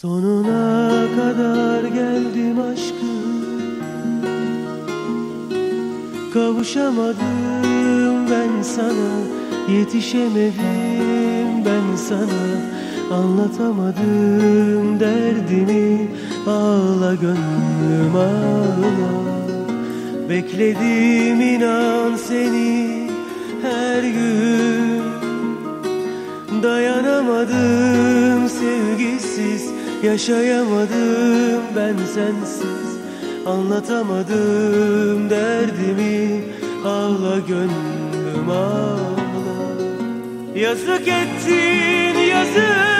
Sonuna kadar geldim aşkım. Kavuşamadım ben sana Yetişemedim ben sana. Anlatamadım derdimi Ağla gönlüm ağla. Bekledim inan seni her gün. Dayanamadım sevgisiz Yaşayamadım ben sensiz. Anlatamadım derdimi Ağla gönlüm ağla. Yazık ettin yazık.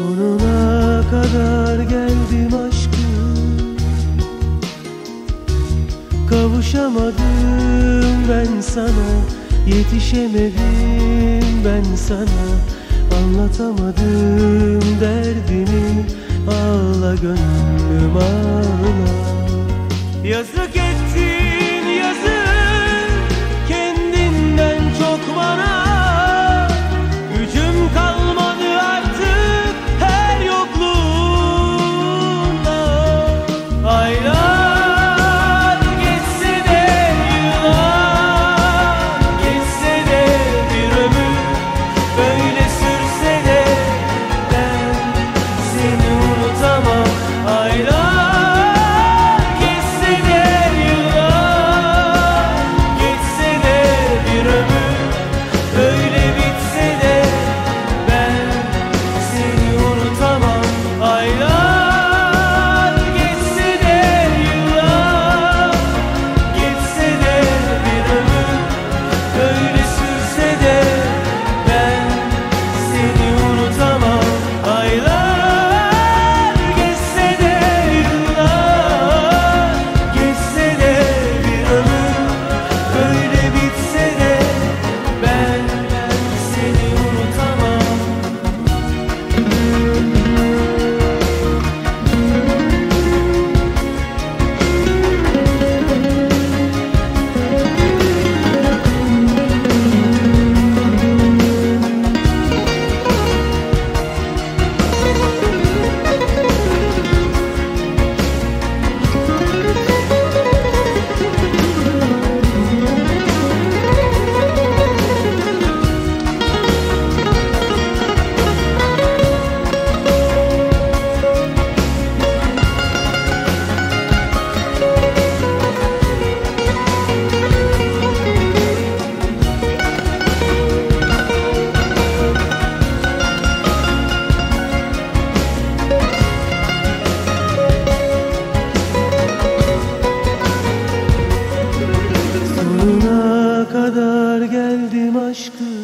Sonuna kadar geldim aşkım. Kavuşamadım ben sana Yetişemedim ben sana. Anlatamadım derdimi Ağla gönlüm ağla. Yazık aşkı